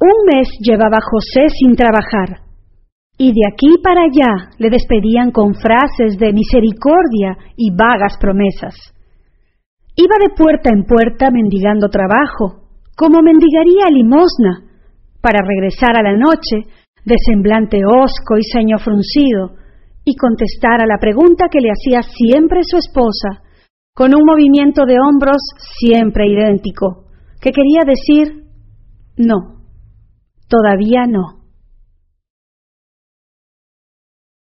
Un mes llevaba José sin trabajar, y de aquí para allá le despedían con frases de misericordia y vagas promesas. Iba de puerta en puerta mendigando trabajo, como mendigaría limosna, para regresar a la noche de semblante hosco y ceño fruncido, y contestar a la pregunta que le hacía siempre su esposa, con un movimiento de hombros siempre idéntico, que quería decir no, todavía no.